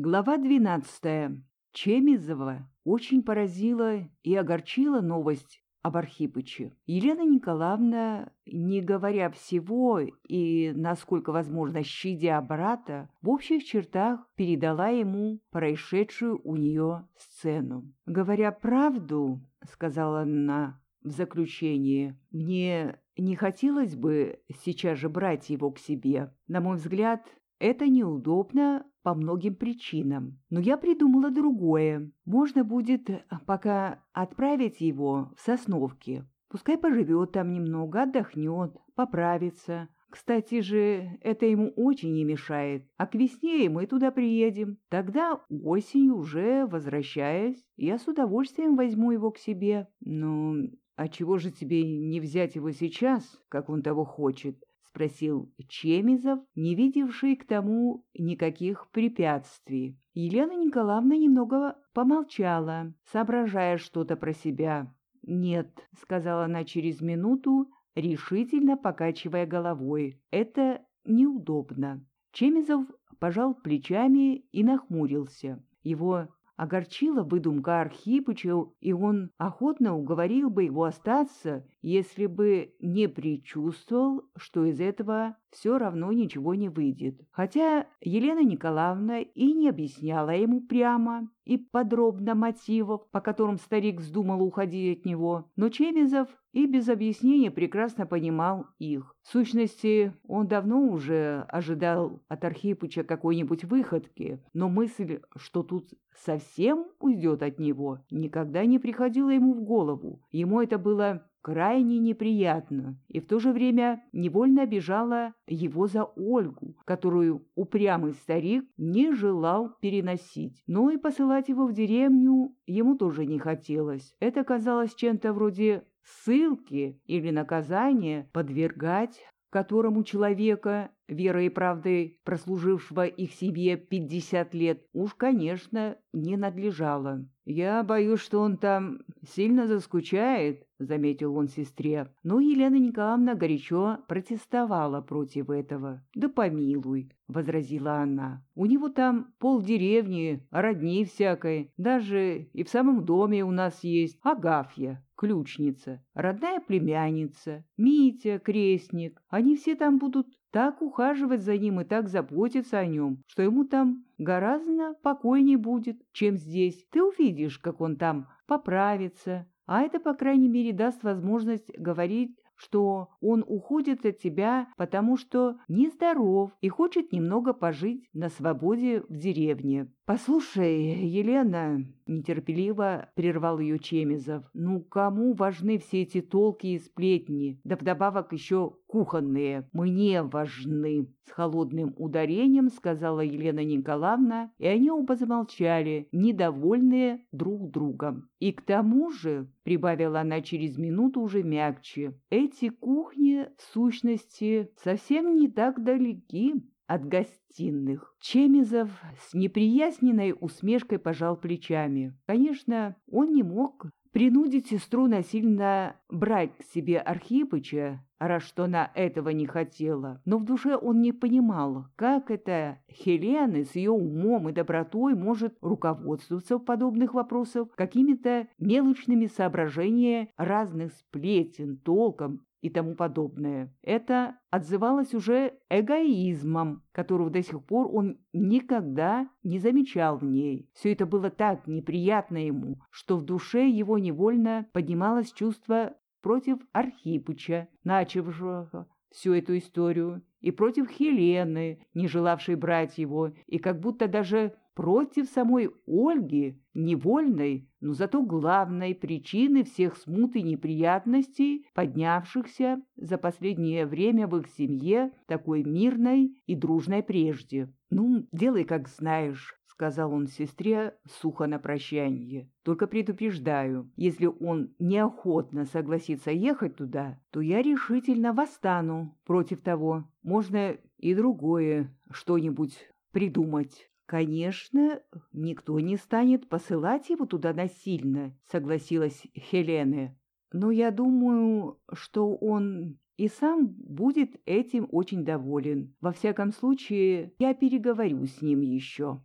Глава двенадцатая. Чемизова очень поразила и огорчила новость об Архипыче. Елена Николаевна, не говоря всего и, насколько возможно, щадя брата, в общих чертах передала ему происшедшую у нее сцену. «Говоря правду, — сказала она в заключение, — мне не хотелось бы сейчас же брать его к себе. На мой взгляд, это неудобно по многим причинам. Но я придумала другое. Можно будет пока отправить его в Сосновки. Пускай поживет там немного, отдохнет, поправится. Кстати же, это ему очень не мешает. А к весне мы туда приедем. Тогда осенью уже, возвращаясь, я с удовольствием возьму его к себе. Ну, а чего же тебе не взять его сейчас, как он того хочет? — спросил Чемизов, не видевший к тому никаких препятствий. Елена Николаевна немного помолчала, соображая что-то про себя. «Нет», — сказала она через минуту, решительно покачивая головой, — «это неудобно». Чемизов пожал плечами и нахмурился. Его огорчила выдумка Архипыча, и он охотно уговорил бы его остаться, если бы не предчувствовал, что из этого все равно ничего не выйдет. Хотя Елена Николаевна и не объясняла ему прямо и подробно мотивов, по которым старик вздумал уходить от него, но Чемизов и без объяснения прекрасно понимал их. В сущности, он давно уже ожидал от Архипыча какой-нибудь выходки, но мысль, что тут совсем уйдет от него, никогда не приходила ему в голову. Ему это было крайне неприятно и в то же время невольно обижала его за Ольгу, которую упрямый старик не желал переносить. Но и посылать его в деревню ему тоже не хотелось. Это казалось чем-то вроде ссылки или наказания подвергать которому человека, верой и правдой прослужившего их себе пятьдесят лет, уж, конечно, не надлежало. «Я боюсь, что он там сильно заскучает», — заметил он сестре. Но Елена Николаевна горячо протестовала против этого. «Да помилуй», — возразила она. «У него там полдеревни, родни всякой. Даже и в самом доме у нас есть Агафья, ключница, родная племянница, Митя, крестник. Они все там будут так ухаживать за ним и так заботиться о нем, что ему там гораздо покойнее будет, чем здесь. Ты увидишь, как он там поправится, а это, по крайней мере, даст возможность говорить что он уходит от тебя, потому что нездоров и хочет немного пожить на свободе в деревне. «Послушай, Елена», — нетерпеливо прервал ее Чемизов, «ну кому важны все эти толки и сплетни, да вдобавок еще кухонные? Мне важны», — с холодным ударением сказала Елена Николаевна, и они оба замолчали, недовольные друг другом. «И к тому же», — прибавила она через минуту уже мягче, «эти кухни, в сущности, совсем не так далеки от гостиных. Чемизов с неприязненной усмешкой пожал плечами. Конечно, он не мог принудить сестру насильно брать к себе Архипыча, раз что она этого не хотела. Но в душе он не понимал, как это Хелена с ее умом и добротой может руководствоваться в подобных вопросах какими-то мелочными соображениями разных сплетен, толком и тому подобное. Это отзывалось уже эгоизмом, которого до сих пор он никогда не замечал в ней. Все это было так неприятно ему, что в душе его невольно поднималось чувство против Архипыча, начавшего всю эту историю, и против Хелены, не желавшей брать его, и как будто даже против самой Ольги, невольной, но зато главной причины всех смут и неприятностей, поднявшихся за последнее время в их семье, такой мирной и дружной прежде. «Ну, делай, как знаешь», — сказал он сестре сухо на прощанье. «Только предупреждаю, если он неохотно согласится ехать туда, то я решительно восстану против того. Можно и другое что-нибудь придумать». «Конечно, никто не станет посылать его туда насильно», — согласилась Хелена. «Но я думаю, что он и сам будет этим очень доволен. Во всяком случае, я переговорю с ним еще».